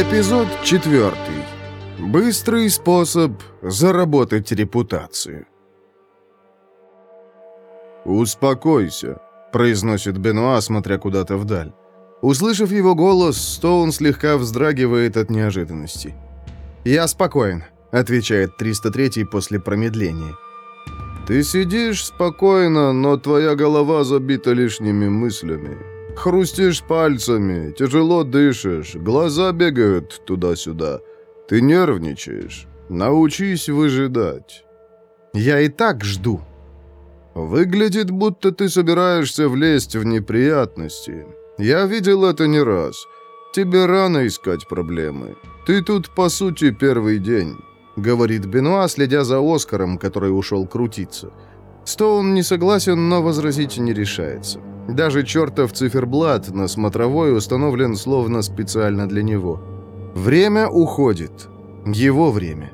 Эпизод четвертый. Быстрый способ заработать репутацию. «Успокойся», — произносит Бенуа, смотря куда-то вдаль. Услышав его голос, Стоун слегка вздрагивает от неожиданности. «Я спокоен», — отвечает 303 после промедления. «Ты сидишь спокойно, но твоя голова забита лишними мыслями. Хрустишь пальцами, тяжело дышишь, глаза бегают туда-сюда. Ты нервничаешь. Научись выжидать». «Я и так жду». «Выглядит, будто ты собираешься влезть в неприятности. Я видел это не раз. Тебе рано искать проблемы. Ты тут, по сути, первый день», — говорит Бенуа, следя за Оскаром, который ушел крутиться. Стоун не согласен, но возразить не решается. Даже чертов циферблат на смотровой установлен словно специально для него. Время уходит. Его время.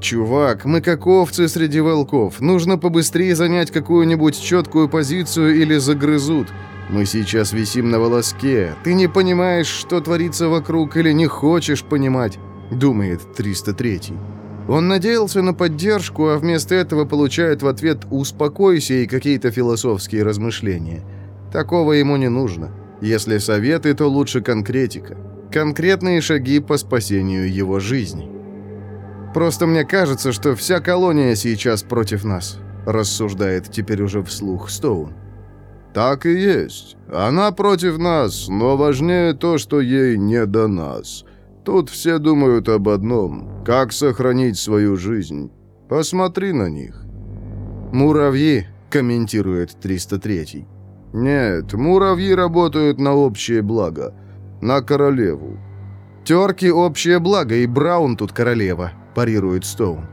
«Чувак, мы как овцы среди волков. Нужно побыстрее занять какую-нибудь четкую позицию или загрызут. Мы сейчас висим на волоске. Ты не понимаешь, что творится вокруг, или не хочешь понимать», — думает 303-й. Он надеялся на поддержку, а вместо этого получает в ответ «успокойся» и какие-то философские размышления. Такого ему не нужно. Если советы, то лучше конкретика. Конкретные шаги по спасению его жизни. «Просто мне кажется, что вся колония сейчас против нас», рассуждает теперь уже вслух Стоун. «Так и есть. Она против нас, но важнее то, что ей не до нас. Тут все думают об одном – как сохранить свою жизнь. Посмотри на них». «Муравьи», – комментирует 303-й. «Нет, муравьи работают на общее благо. На королеву». «Терки – общее благо, и Браун тут королева», – парирует Стоун.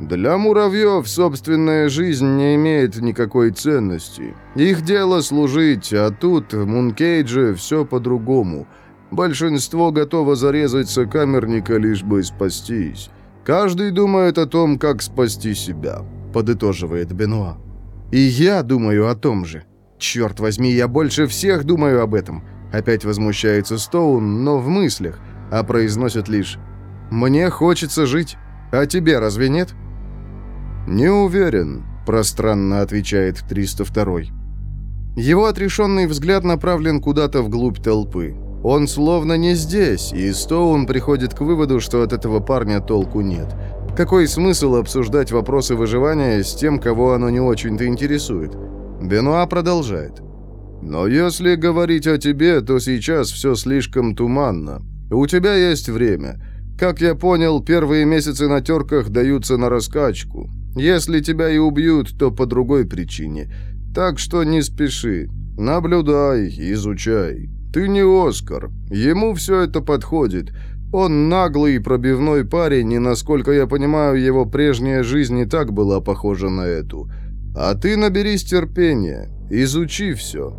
Для муравьев собственная жизнь не имеет никакой ценности. Их дело служить, а тут, в Мункейдже, все по-другому. Большинство готово зарезать сокамерника, лишь бы спастись. Каждый думает о том, как спасти себя, подытоживает Бенуа. И я думаю о том же. Черт возьми, я больше всех думаю об этом. Опять возмущается Стоун, но в мыслях, а произносит лишь «Мне хочется жить, а тебе разве нет?» «Не уверен», — пространно отвечает 302 Его отрешенный взгляд направлен куда-то вглубь толпы. Он словно не здесь, и Стоун приходит к выводу, что от этого парня толку нет. Какой смысл обсуждать вопросы выживания с тем, кого оно не очень-то интересует? Бенуа продолжает. «Но если говорить о тебе, то сейчас все слишком туманно. У тебя есть время. Как я понял, первые месяцы на терках даются на раскачку. Если тебя и убьют, то по другой причине. Так что не спеши. Наблюдай, изучай. Ты не Оскар. Ему все это подходит. Он наглый пробивной парень, и, насколько я понимаю, его прежняя жизнь не так была похожа на эту. А ты наберись терпения. Изучи все.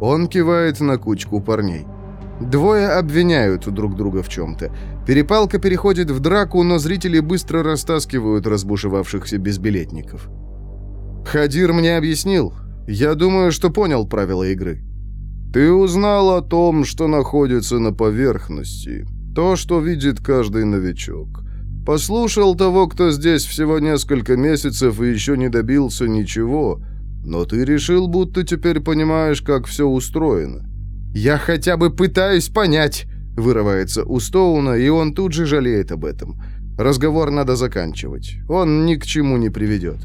Он кивает на кучку парней. Двое обвиняют друг друга в чем-то. Перепалка переходит в драку, но зрители быстро растаскивают разбушевавшихся безбилетников. Хадир мне объяснил. Я думаю, что понял правила игры. Ты узнал о том, что находится на поверхности. То, что видит каждый новичок. Послушал того, кто здесь всего несколько месяцев и еще не добился ничего. Но ты решил, будто теперь понимаешь, как все устроено. «Я хотя бы пытаюсь понять», — вырывается у Стоуна, и он тут же жалеет об этом. Разговор надо заканчивать. Он ни к чему не приведет.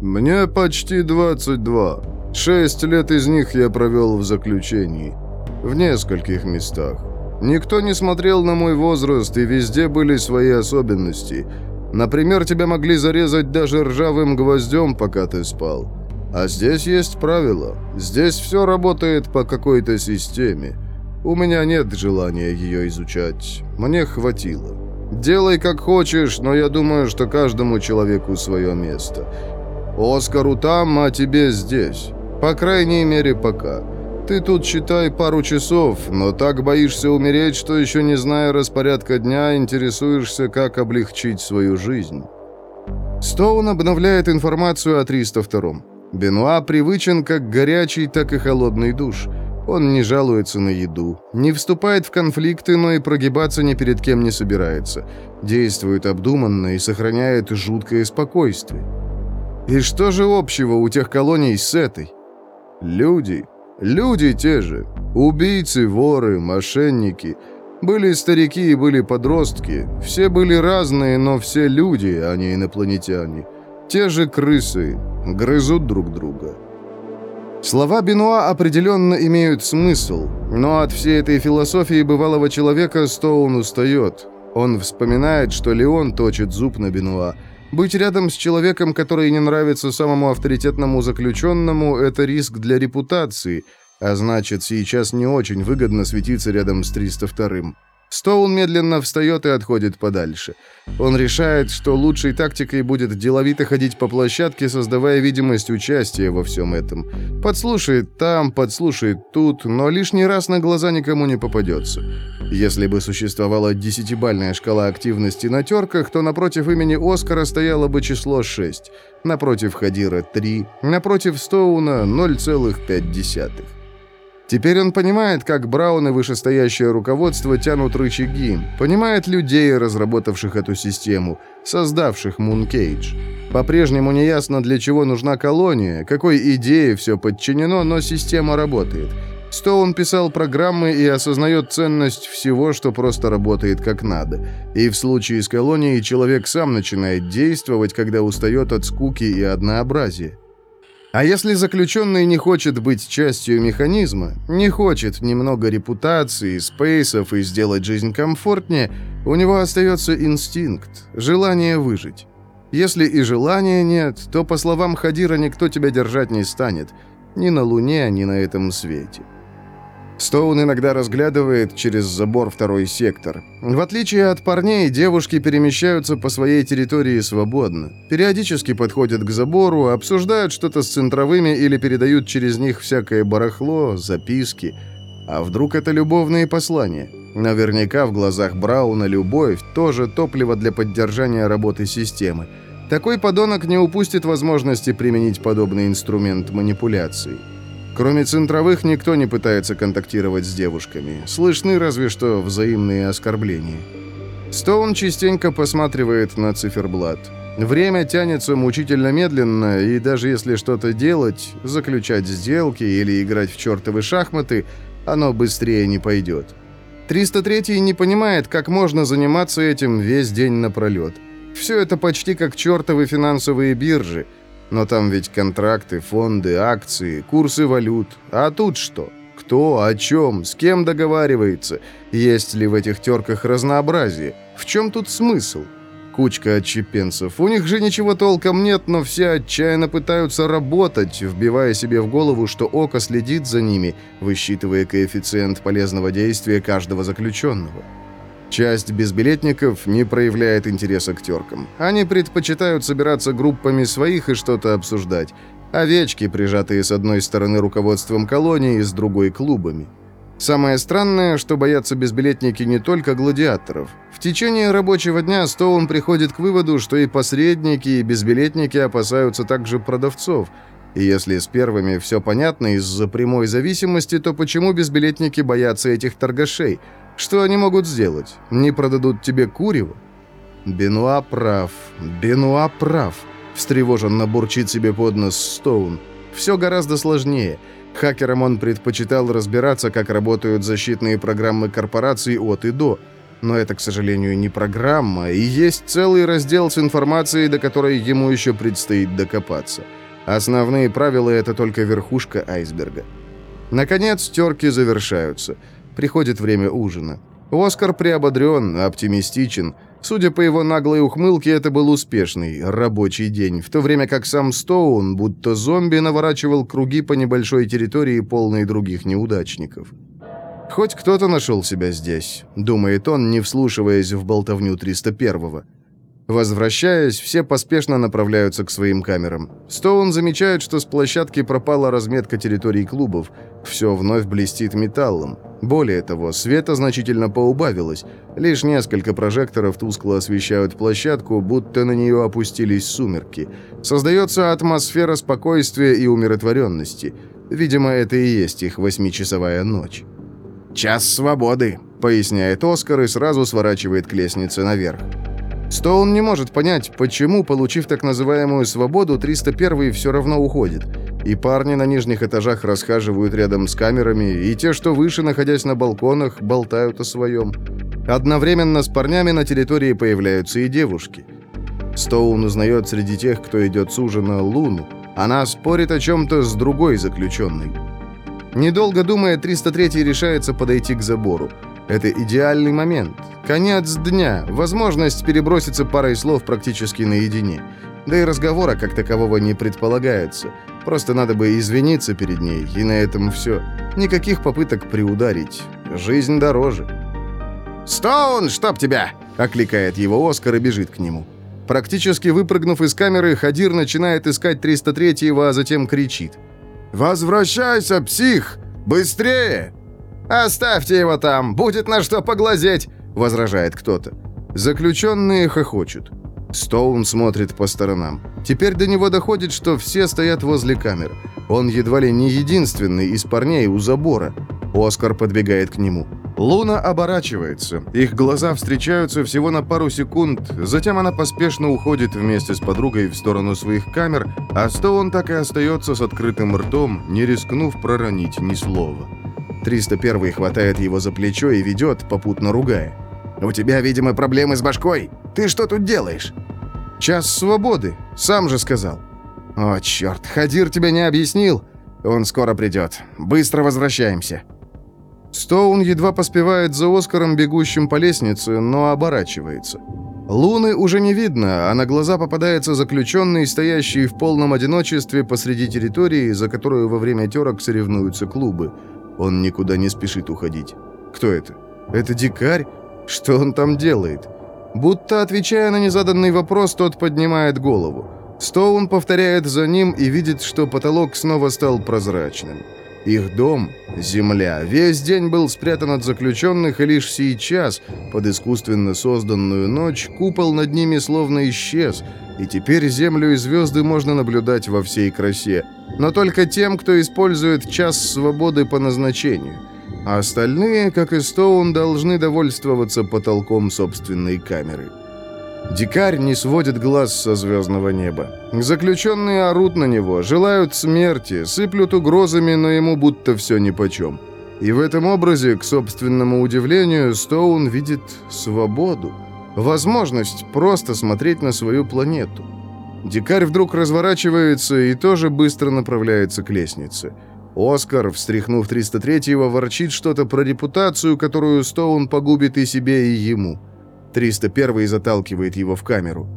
«Мне почти 22. Шесть лет из них я провел в заключении. В нескольких местах. Никто не смотрел на мой возраст, и везде были свои особенности. Например, тебя могли зарезать даже ржавым гвоздем, пока ты спал. А здесь есть правила. Здесь все работает по какой-то системе. У меня нет желания ее изучать. Мне хватило. Делай как хочешь, но я думаю, что каждому человеку свое место. Оскару там, а тебе здесь. По крайней мере, пока. Ты тут считай пару часов, но так боишься умереть, что еще не зная распорядка дня, интересуешься, как облегчить свою жизнь. Стоун обновляет информацию о 302-м. Бенуа привычен как горячий, так и холодный душ. Он не жалуется на еду, не вступает в конфликты, но и прогибаться ни перед кем не собирается. Действует обдуманно и сохраняет жуткое спокойствие. И что же общего у тех колоний с этой? Люди. Люди те же. Убийцы, воры, мошенники. Были старики и были подростки. Все были разные, но все люди, а не инопланетяне. Те же крысы. Грызут друг друга. Слова Бенуа определенно имеют смысл, но от всей этой философии бывалого человека Стоун устает. Он вспоминает, что Леон точит зуб на Бенуа. Быть рядом с человеком, который не нравится самому авторитетному заключенному, это риск для репутации, а значит, сейчас не очень выгодно светиться рядом с 302-м. Стоун медленно встает и отходит подальше. Он решает, что лучшей тактикой будет деловито ходить по площадке, создавая видимость участия во всем этом. Подслушает там, подслушает тут, но лишний раз на глаза никому не попадется. Если бы существовала десятибальная шкала активности на терках, то напротив имени Оскара стояло бы число 6, напротив Хадира 3, напротив Стоуна 0,5. Теперь он понимает, как Браун и вышестоящее руководство тянут рычаги, понимает людей, разработавших эту систему, создавших Мункейдж. По-прежнему неясно, для чего нужна колония, какой идее все подчинено, но система работает. Стоун писал программы и осознает ценность всего, что просто работает как надо. И в случае с колонией человек сам начинает действовать, когда устает от скуки и однообразия. А если заключенный не хочет быть частью механизма, не хочет немного репутации, спейсов и сделать жизнь комфортнее, у него остается инстинкт, желание выжить. Если и желания нет, то, по словам Хадира, никто тебя держать не станет. Ни на Луне, ни на этом свете. Стоун иногда разглядывает через забор второй сектор. В отличие от парней, девушки перемещаются по своей территории свободно. Периодически подходят к забору, обсуждают что-то с центровыми или передают через них всякое барахло, записки. А вдруг это любовные послания? Наверняка в глазах Брауна любовь тоже топливо для поддержания работы системы. Такой подонок не упустит возможности применить подобный инструмент манипуляции. Кроме центровых, никто не пытается контактировать с девушками. Слышны разве что взаимные оскорбления. Стоун частенько посматривает на циферблат. Время тянется мучительно медленно, и даже если что-то делать, заключать сделки или играть в чертовы шахматы, оно быстрее не пойдет. 303 не понимает, как можно заниматься этим весь день напролет. Все это почти как чертовы финансовые биржи – но там ведь контракты, фонды, акции, курсы валют. А тут что? Кто, о чем, с кем договаривается? Есть ли в этих терках разнообразие? В чем тут смысл? Кучка отчепенцев. У них же ничего толком нет, но все отчаянно пытаются работать, вбивая себе в голову, что око следит за ними, высчитывая коэффициент полезного действия каждого заключенного. Часть безбилетников не проявляет интереса к теркам. Они предпочитают собираться группами своих и что-то обсуждать. Овечки, прижатые с одной стороны руководством колонии, с другой клубами. Самое странное, что боятся безбилетники не только гладиаторов. В течение рабочего дня Стоун приходит к выводу, что и посредники, и безбилетники опасаются также продавцов. И если с первыми все понятно из-за прямой зависимости, то почему безбилетники боятся этих торгашей – что они могут сделать? Не продадут тебе курево? Бенуа прав. Бенуа прав. Встревоженно бурчит себе под нос Стоун. Все гораздо сложнее. Хакерам он предпочитал разбираться, как работают защитные программы корпораций от и до. Но это, к сожалению, не программа, и есть целый раздел с информацией, до которой ему еще предстоит докопаться. Основные правила — это только верхушка айсберга. Наконец, терки завершаются — Приходит время ужина. Оскар приободрен, оптимистичен. Судя по его наглой ухмылке, это был успешный рабочий день, в то время как сам Стоун, будто зомби, наворачивал круги по небольшой территории, полной других неудачников. «Хоть кто-то нашел себя здесь», — думает он, не вслушиваясь в болтовню 301-го. Возвращаясь, все поспешно направляются к своим камерам. Стоун замечает, что с площадки пропала разметка территорий клубов. Все вновь блестит металлом. Более того, света значительно поубавилось. Лишь несколько прожекторов тускло освещают площадку, будто на нее опустились сумерки. Создается атмосфера спокойствия и умиротворенности. Видимо, это и есть их восьмичасовая ночь. «Час свободы», — поясняет Оскар и сразу сворачивает к лестнице наверх. Стоун не может понять, почему, получив так называемую свободу, 301 все равно уходит. И парни на нижних этажах расхаживают рядом с камерами, и те, что выше, находясь на балконах, болтают о своем. Одновременно с парнями на территории появляются и девушки. Стоун узнает среди тех, кто идет с ужина, Луну. Она спорит о чем-то с другой заключенной. Недолго думая, 303 решается подойти к забору. Это идеальный момент. Конец дня, возможность переброситься парой слов практически наедине. Да и разговора как такового не предполагается. Просто надо бы извиниться перед ней, и на этом все. Никаких попыток приударить. Жизнь дороже. «Стоун, чтоб тебя!» — окликает его Оскар и бежит к нему. Практически выпрыгнув из камеры, Хадир начинает искать 303-го, а затем кричит. «Возвращайся, псих! Быстрее!» «Оставьте его там, будет на что поглазеть!» — возражает кто-то. Заключенные хохочут. Стоун смотрит по сторонам. Теперь до него доходит, что все стоят возле камер. Он едва ли не единственный из парней у забора. Оскар подбегает к нему. Луна оборачивается. Их глаза встречаются всего на пару секунд. Затем она поспешно уходит вместе с подругой в сторону своих камер, а Стоун так и остается с открытым ртом, не рискнув проронить ни слова. 301 хватает его за плечо и ведет, попутно ругая. «У тебя, видимо, проблемы с башкой. Ты что тут делаешь?» «Час свободы. Сам же сказал». «О, черт, Хадир тебя не объяснил. Он скоро придет. Быстро возвращаемся». Стоун едва поспевает за Оскаром, бегущим по лестнице, но оборачивается. Луны уже не видно, а на глаза попадается заключенный, стоящий в полном одиночестве посреди территории, за которую во время терок соревнуются клубы. Он никуда не спешит уходить. Кто это? Это дикарь? Что он там делает? Будто, отвечая на незаданный вопрос, тот поднимает голову. Стоун повторяет за ним и видит, что потолок снова стал прозрачным. Их дом, земля, весь день был спрятан от заключенных, и лишь сейчас, под искусственно созданную ночь, купол над ними словно исчез, и теперь землю и звезды можно наблюдать во всей красе – но только тем, кто использует час свободы по назначению. А остальные, как и Стоун, должны довольствоваться потолком собственной камеры. Дикарь не сводит глаз со звездного неба. Заключенные орут на него, желают смерти, сыплют угрозами, но ему будто все нипочем. И в этом образе, к собственному удивлению, Стоун видит свободу. Возможность просто смотреть на свою планету. Дикарь вдруг разворачивается и тоже быстро направляется к лестнице. Оскар, встряхнув 303-го, ворчит что-то про репутацию, которую Стоун погубит и себе, и ему. 301-й заталкивает его в камеру.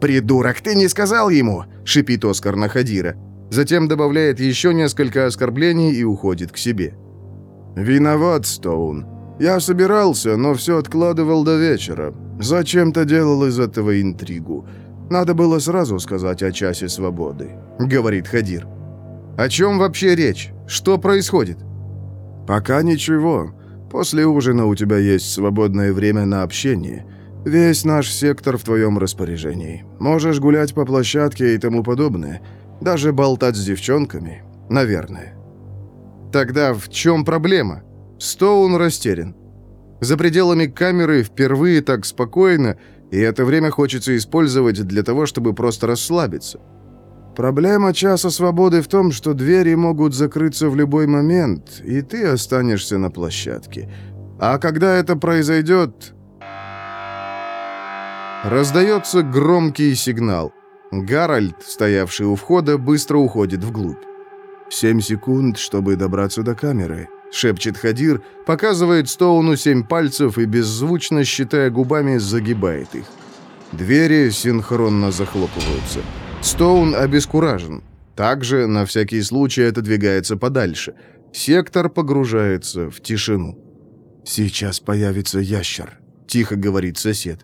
«Придурок, ты не сказал ему!» — шипит Оскар на Хадира. Затем добавляет еще несколько оскорблений и уходит к себе. «Виноват, Стоун. Я собирался, но все откладывал до вечера. Зачем-то делал из этого интригу. Надо было сразу сказать о часе свободы», — говорит Хадир. «О чем вообще речь? Что происходит?» «Пока ничего. После ужина у тебя есть свободное время на общение. Весь наш сектор в твоем распоряжении. Можешь гулять по площадке и тому подобное. Даже болтать с девчонками. Наверное». «Тогда в чем проблема?» Стоун растерян. За пределами камеры впервые так спокойно и это время хочется использовать для того, чтобы просто расслабиться. Проблема часа свободы в том, что двери могут закрыться в любой момент, и ты останешься на площадке. А когда это произойдет... Раздается громкий сигнал. Гарольд, стоявший у входа, быстро уходит вглубь. «Семь секунд, чтобы добраться до камеры», шепчет Хадир, показывает Стоуну семь пальцев и, беззвучно считая губами, загибает их. Двери синхронно захлопываются. Стоун обескуражен. Также, на всякий случай, отодвигается подальше. Сектор погружается в тишину. «Сейчас появится ящер», — тихо говорит сосед.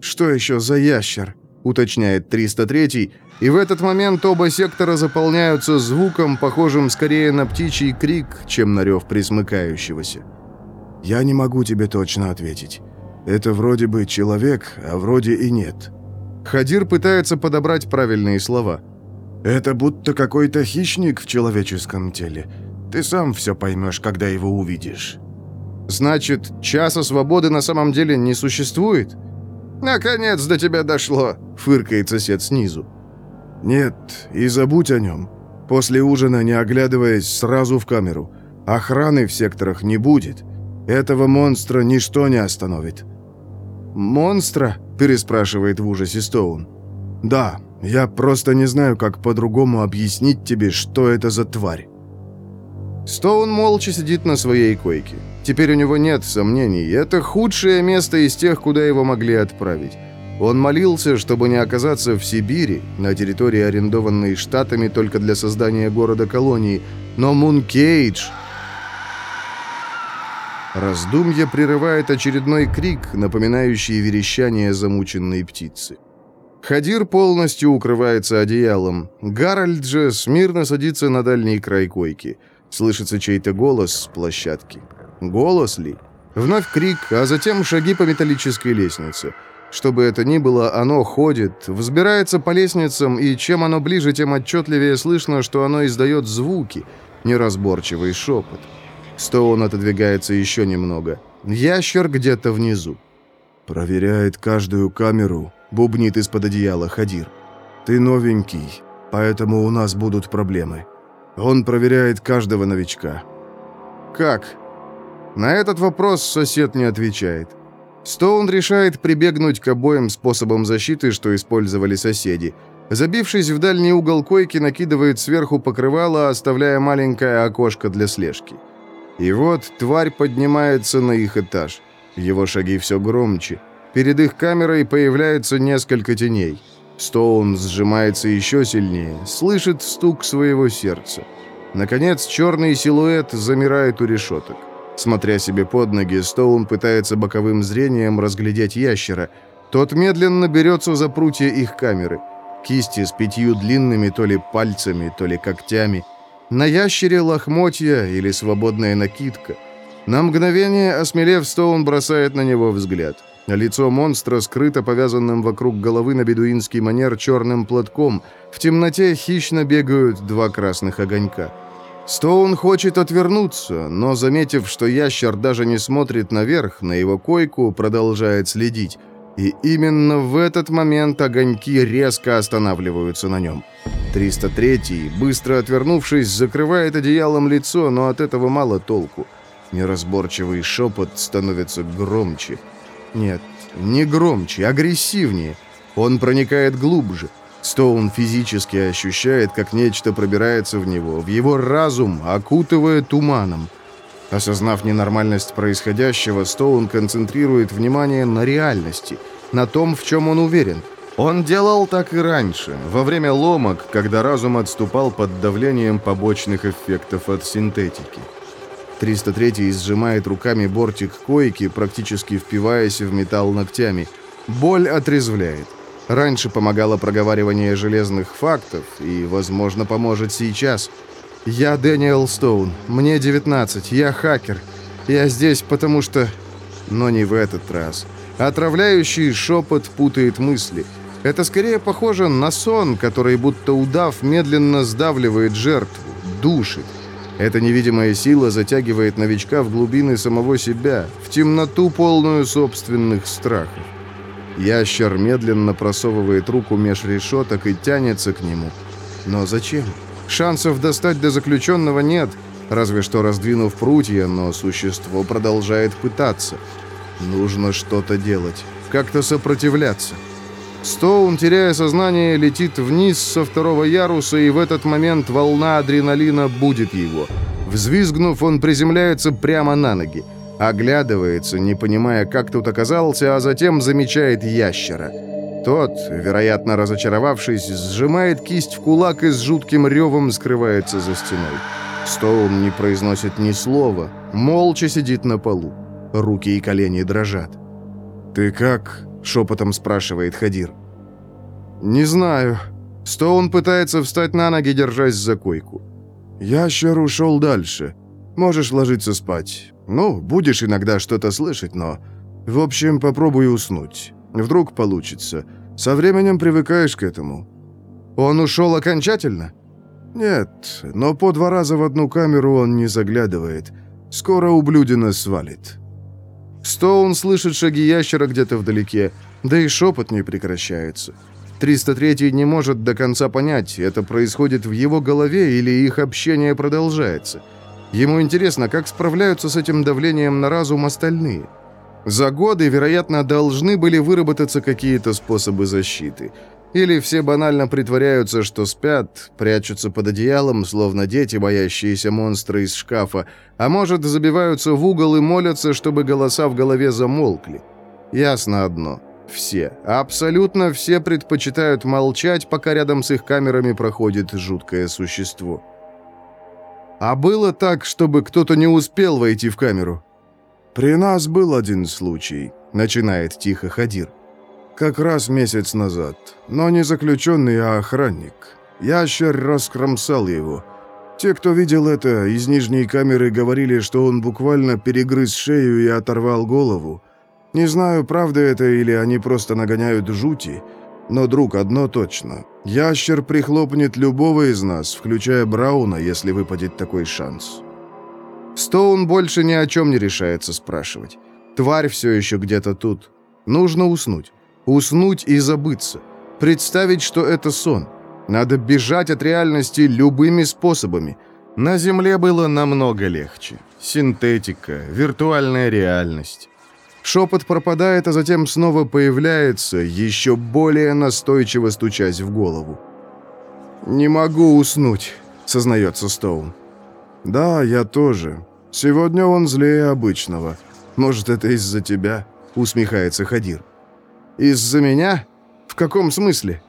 «Что еще за ящер?» — уточняет 303 и в этот момент оба сектора заполняются звуком, похожим скорее на птичий крик, чем на рев присмыкающегося. «Я не могу тебе точно ответить. Это вроде бы человек, а вроде и нет». Хадир пытается подобрать правильные слова. «Это будто какой-то хищник в человеческом теле. Ты сам все поймешь, когда его увидишь». «Значит, часа свободы на самом деле не существует?» «Наконец до тебя дошло», — фыркает сосед снизу. «Нет, и забудь о нем. После ужина, не оглядываясь, сразу в камеру. Охраны в секторах не будет. Этого монстра ничто не остановит». «Монстра?» – переспрашивает в ужасе Стоун. «Да, я просто не знаю, как по-другому объяснить тебе, что это за тварь». Стоун молча сидит на своей койке. Теперь у него нет сомнений. Это худшее место из тех, куда его могли отправить. Он молился, чтобы не оказаться в Сибири, на территории, арендованной штатами только для создания города-колонии. Но Мункейдж... Раздумье прерывает очередной крик, напоминающий верещание замученной птицы. Хадир полностью укрывается одеялом. Гарольд же смирно садится на дальний край койки. Слышится чей-то голос с площадки. Голос ли? Вновь крик, а затем шаги по металлической лестнице. Что бы это ни было, оно ходит, взбирается по лестницам, и чем оно ближе, тем отчетливее слышно, что оно издает звуки, неразборчивый шепот. Стоун отодвигается еще немного. Ящер где-то внизу. «Проверяет каждую камеру», — бубнит из-под одеяла Хадир. «Ты новенький, поэтому у нас будут проблемы. Он проверяет каждого новичка». «Как?» На этот вопрос сосед не отвечает. Стоун решает прибегнуть к обоим способам защиты, что использовали соседи. Забившись в дальний угол койки, накидывает сверху покрывало, оставляя маленькое окошко для слежки. И вот тварь поднимается на их этаж. Его шаги все громче. Перед их камерой появляется несколько теней. Стоун сжимается еще сильнее, слышит стук своего сердца. Наконец, черный силуэт замирает у решеток. Смотря себе под ноги, Стоун пытается боковым зрением разглядеть ящера. Тот медленно берется за прутья их камеры. Кисти с пятью длинными то ли пальцами, то ли когтями. На ящере лохмотья или свободная накидка. На мгновение, осмелев, Стоун бросает на него взгляд. Лицо монстра скрыто повязанным вокруг головы на бедуинский манер черным платком. В темноте хищно бегают два красных огонька. Стоун хочет отвернуться, но, заметив, что ящер даже не смотрит наверх, на его койку продолжает следить. И именно в этот момент огоньки резко останавливаются на нем. 303-й, быстро отвернувшись, закрывает одеялом лицо, но от этого мало толку. Неразборчивый шепот становится громче. Нет, не громче, агрессивнее. Он проникает глубже. Стоун физически ощущает, как нечто пробирается в него, в его разум, окутывая туманом. Осознав ненормальность происходящего, Стоун концентрирует внимание на реальности, на том, в чем он уверен. Он делал так и раньше, во время ломок, когда разум отступал под давлением побочных эффектов от синтетики. 303 сжимает руками бортик койки, практически впиваясь в металл ногтями. Боль отрезвляет. Раньше помогало проговаривание железных фактов, и, возможно, поможет сейчас. Я Дэниел Стоун, мне 19, я хакер. Я здесь, потому что... Но не в этот раз. Отравляющий шепот путает мысли. Это скорее похоже на сон, который, будто удав, медленно сдавливает жертву, душит. Эта невидимая сила затягивает новичка в глубины самого себя, в темноту, полную собственных страхов. Ящер медленно просовывает руку меж решеток и тянется к нему. Но зачем? Шансов достать до заключенного нет, разве что раздвинув прутья, но существо продолжает пытаться. Нужно что-то делать, как-то сопротивляться. Стоун, теряя сознание, летит вниз со второго яруса, и в этот момент волна адреналина будет его. Взвизгнув, он приземляется прямо на ноги. Оглядывается, не понимая, как тут оказался, а затем замечает ящера. Тот, вероятно разочаровавшись, сжимает кисть в кулак и с жутким ревом скрывается за стеной. Стоун не произносит ни слова, молча сидит на полу. Руки и колени дрожат. «Ты как?» — шепотом спрашивает Хадир. «Не знаю». Стоун пытается встать на ноги, держась за койку. «Ящер ушел дальше. Можешь ложиться спать. Ну, будешь иногда что-то слышать, но... В общем, попробуй уснуть. Вдруг получится. Со временем привыкаешь к этому». «Он ушел окончательно?» «Нет, но по два раза в одну камеру он не заглядывает. Скоро ублюдина свалит». Стоун слышит шаги ящера где-то вдалеке, да и шепот не прекращается. 303 не может до конца понять, это происходит в его голове или их общение продолжается. Ему интересно, как справляются с этим давлением на разум остальные. За годы, вероятно, должны были выработаться какие-то способы защиты. Или все банально притворяются, что спят, прячутся под одеялом, словно дети, боящиеся монстра из шкафа, а может, забиваются в угол и молятся, чтобы голоса в голове замолкли. Ясно одно. Все, абсолютно все предпочитают молчать, пока рядом с их камерами проходит жуткое существо. А было так, чтобы кто-то не успел войти в камеру? «При нас был один случай», — начинает тихо Хадир. «Как раз месяц назад. Но не заключенный, а охранник. Ящер раскромсал его. Те, кто видел это, из нижней камеры говорили, что он буквально перегрыз шею и оторвал голову. Не знаю, правда это или они просто нагоняют жути, но, друг, одно точно. Ящер прихлопнет любого из нас, включая Брауна, если выпадет такой шанс. Стоун больше ни о чем не решается спрашивать. Тварь все еще где-то тут. Нужно уснуть. Уснуть и забыться. Представить, что это сон. Надо бежать от реальности любыми способами. На Земле было намного легче. Синтетика, виртуальная реальность. Шепот пропадает, а затем снова появляется, еще более настойчиво стучась в голову. «Не могу уснуть», — сознается Стоун. «Да, я тоже. Сегодня он злее обычного. Может, это из-за тебя?» — усмехается Хадир. «Из-за меня? В каком смысле?»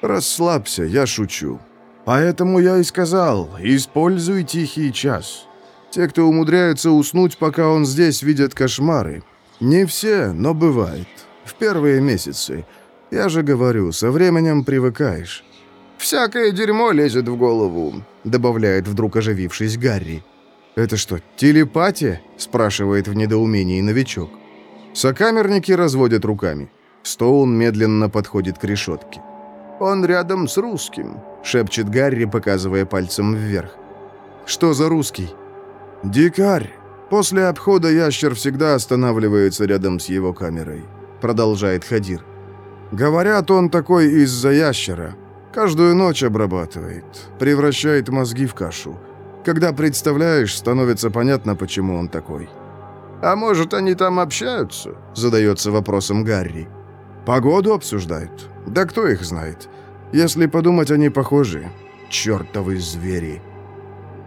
«Расслабься, я шучу. Поэтому я и сказал, используй тихий час. Те, кто умудряются уснуть, пока он здесь, видят кошмары. «Не все, но бывает. В первые месяцы. Я же говорю, со временем привыкаешь». «Всякое дерьмо лезет в голову», — добавляет вдруг оживившись Гарри. «Это что, телепатия?» — спрашивает в недоумении новичок. Сокамерники разводят руками. Стоун медленно подходит к решетке. «Он рядом с русским», — шепчет Гарри, показывая пальцем вверх. «Что за русский?» «Дикарь», После обхода ящер всегда останавливается рядом с его камерой. Продолжает Хадир. Говорят, он такой из-за ящера. Каждую ночь обрабатывает. Превращает мозги в кашу. Когда представляешь, становится понятно, почему он такой. «А может, они там общаются?» Задается вопросом Гарри. «Погоду обсуждают? Да кто их знает? Если подумать, они похожи. Чертовы звери!»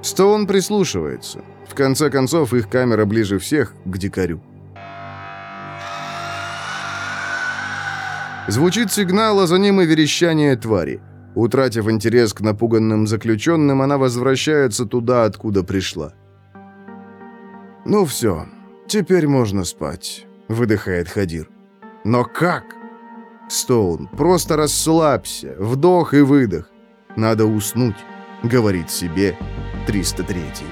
Стоун прислушивается. В конце концов, их камера ближе всех к дикарю. Звучит сигнал, а за ним и верещание твари. Утратив интерес к напуганным заключенным, она возвращается туда, откуда пришла. «Ну все, теперь можно спать», — выдыхает Хадир. «Но как?» «Стоун, просто расслабься, вдох и выдох. Надо уснуть», — говорит себе 303-й.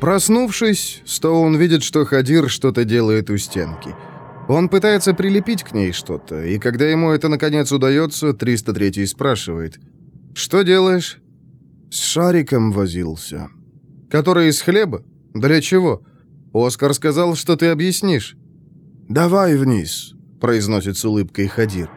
Проснувшись, Стоун видит, что Хадир что-то делает у стенки. Он пытается прилепить к ней что-то, и когда ему это наконец удается, 303 спрашивает. «Что делаешь?» «С шариком возился». «Который из хлеба? Для чего?» «Оскар сказал, что ты объяснишь». «Давай вниз», — произносит с улыбкой Хадир.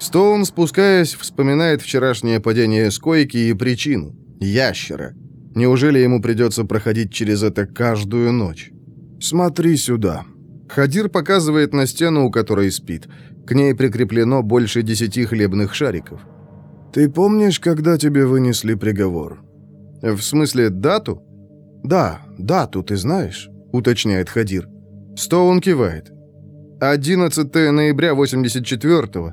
Стоун, спускаясь, вспоминает вчерашнее падение с койки и причину — ящера — Неужели ему придется проходить через это каждую ночь? «Смотри сюда». Хадир показывает на стену, у которой спит. К ней прикреплено больше десяти хлебных шариков. «Ты помнишь, когда тебе вынесли приговор?» «В смысле, дату?» «Да, дату ты знаешь», — уточняет Хадир. Стоун кивает. «11 ноября 84-го».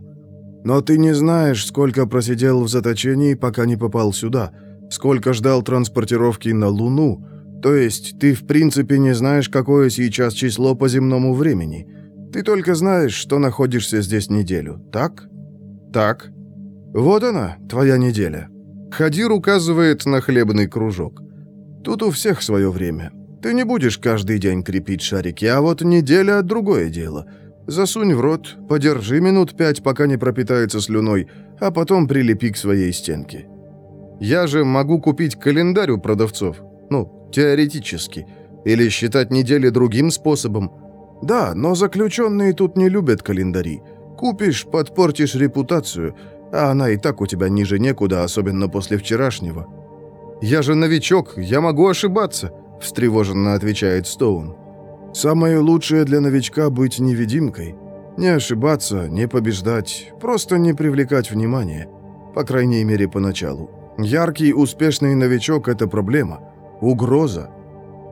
Но ты не знаешь, сколько просидел в заточении, пока не попал сюда, сколько ждал транспортировки на Луну. То есть ты в принципе не знаешь, какое сейчас число по земному времени. Ты только знаешь, что находишься здесь неделю, так? Так. Вот она, твоя неделя. Хадир указывает на хлебный кружок. Тут у всех свое время. Ты не будешь каждый день крепить шарики, а вот неделя — другое дело. Засунь в рот, подержи минут пять, пока не пропитается слюной, а потом прилепи к своей стенке. Я же могу купить календарь у продавцов. Ну, теоретически. Или считать недели другим способом. Да, но заключенные тут не любят календари. Купишь, подпортишь репутацию, а она и так у тебя ниже некуда, особенно после вчерашнего. Я же новичок, я могу ошибаться встревоженно отвечает Стоун. «Самое лучшее для новичка — быть невидимкой. Не ошибаться, не побеждать, просто не привлекать внимания. По крайней мере, поначалу. Яркий, успешный новичок — это проблема. Угроза.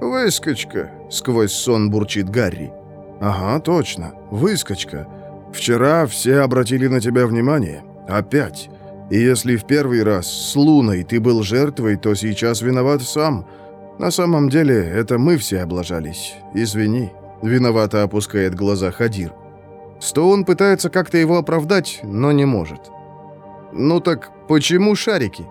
«Выскочка», — сквозь сон бурчит Гарри. «Ага, точно. Выскочка. Вчера все обратили на тебя внимание. Опять. И если в первый раз с Луной ты был жертвой, то сейчас виноват сам. На самом деле, это мы все облажались. Извини. Виновато опускает глаза Хадир. Стоун пытается как-то его оправдать, но не может. Ну так почему шарики?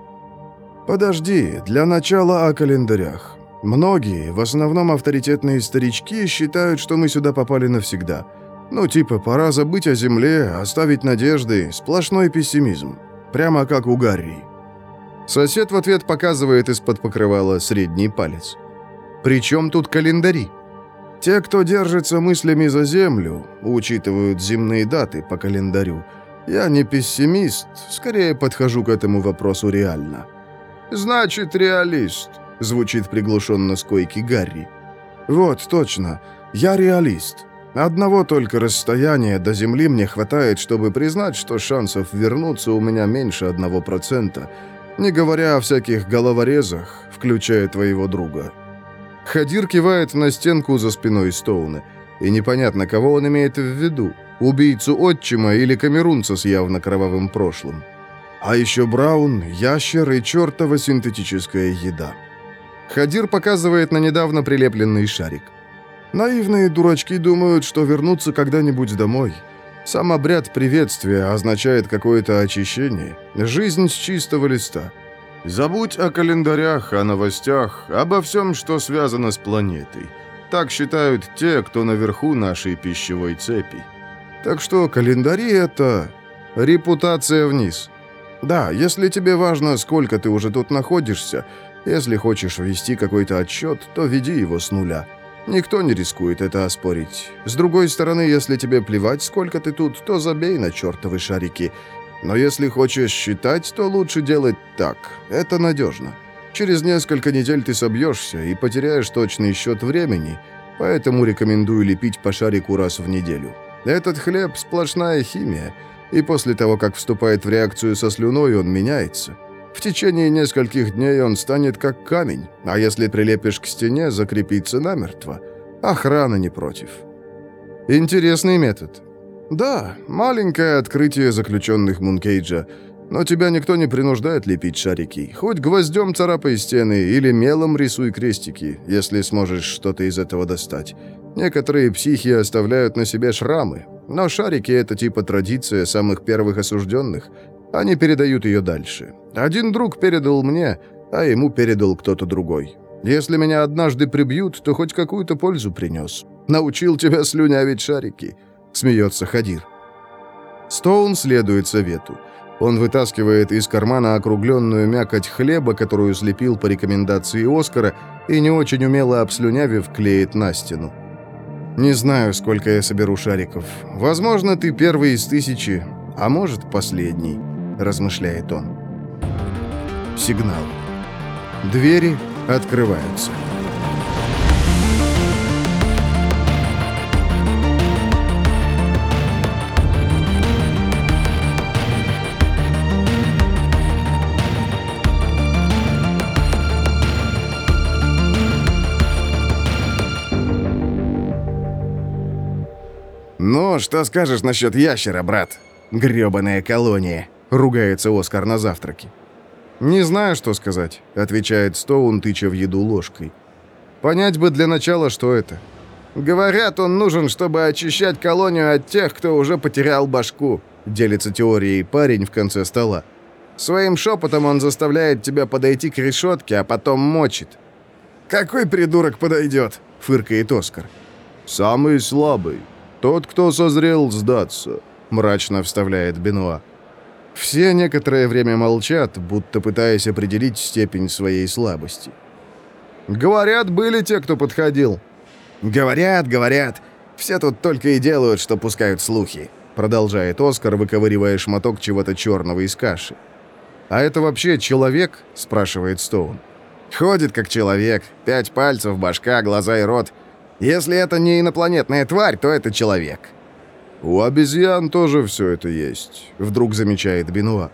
Подожди, для начала о календарях. Многие, в основном авторитетные старички, считают, что мы сюда попали навсегда. Ну, типа, пора забыть о земле, оставить надежды, сплошной пессимизм. Прямо как у Гарри. Сосед в ответ показывает из-под покрывала средний палец. «Причем тут календари?» «Те, кто держится мыслями за землю, учитывают земные даты по календарю. Я не пессимист, скорее подхожу к этому вопросу реально». «Значит, реалист», — звучит приглушенно с койки Гарри. «Вот, точно. Я реалист. Одного только расстояния до Земли мне хватает, чтобы признать, что шансов вернуться у меня меньше одного процента, не говоря о всяких головорезах, включая твоего друга. Хадир кивает на стенку за спиной Стоуна, и непонятно, кого он имеет в виду, убийцу отчима или камерунца с явно кровавым прошлым. А еще Браун, ящер и чертова синтетическая еда. Хадир показывает на недавно прилепленный шарик. Наивные дурачки думают, что вернутся когда-нибудь домой – сам обряд приветствия означает какое-то очищение, жизнь с чистого листа. Забудь о календарях, о новостях, обо всем, что связано с планетой. Так считают те, кто наверху нашей пищевой цепи. Так что календари — это репутация вниз. Да, если тебе важно, сколько ты уже тут находишься, если хочешь вести какой-то отчет, то веди его с нуля — Никто не рискует это оспорить. С другой стороны, если тебе плевать, сколько ты тут, то забей на чертовы шарики. Но если хочешь считать, то лучше делать так. Это надежно. Через несколько недель ты собьешься и потеряешь точный счет времени, поэтому рекомендую лепить по шарику раз в неделю. Этот хлеб – сплошная химия, и после того, как вступает в реакцию со слюной, он меняется – в течение нескольких дней он станет как камень, а если прилепишь к стене, закрепится намертво. Охрана не против. Интересный метод. Да, маленькое открытие заключенных Мункейджа, но тебя никто не принуждает лепить шарики. Хоть гвоздем царапай стены или мелом рисуй крестики, если сможешь что-то из этого достать. Некоторые психи оставляют на себе шрамы, но шарики — это типа традиция самых первых осужденных. Они передают ее дальше. Один друг передал мне, а ему передал кто-то другой. Если меня однажды прибьют, то хоть какую-то пользу принес. Научил тебя слюнявить шарики», — смеется Хадир. Стоун следует совету. Он вытаскивает из кармана округленную мякоть хлеба, которую слепил по рекомендации Оскара, и не очень умело обслюнявив, клеит на стену. «Не знаю, сколько я соберу шариков. Возможно, ты первый из тысячи, а может, последний», — размышляет он сигнал. Двери открываются. «Ну, что скажешь насчет ящера, брат?» Грёбаная колония!» — ругается Оскар на завтраке. «Не знаю, что сказать», — отвечает Стоун, тыча в еду ложкой. «Понять бы для начала, что это». «Говорят, он нужен, чтобы очищать колонию от тех, кто уже потерял башку», — делится теорией парень в конце стола. «Своим шепотом он заставляет тебя подойти к решетке, а потом мочит». «Какой придурок подойдет?» — фыркает Оскар. «Самый слабый. Тот, кто созрел сдаться», — мрачно вставляет Бенуа. Все некоторое время молчат, будто пытаясь определить степень своей слабости. «Говорят, были те, кто подходил». «Говорят, говорят. Все тут только и делают, что пускают слухи», продолжает Оскар, выковыривая шматок чего-то черного из каши. «А это вообще человек?» – спрашивает Стоун. «Ходит как человек. Пять пальцев, башка, глаза и рот. Если это не инопланетная тварь, то это человек». «У обезьян тоже все это есть», — вдруг замечает Бенуа.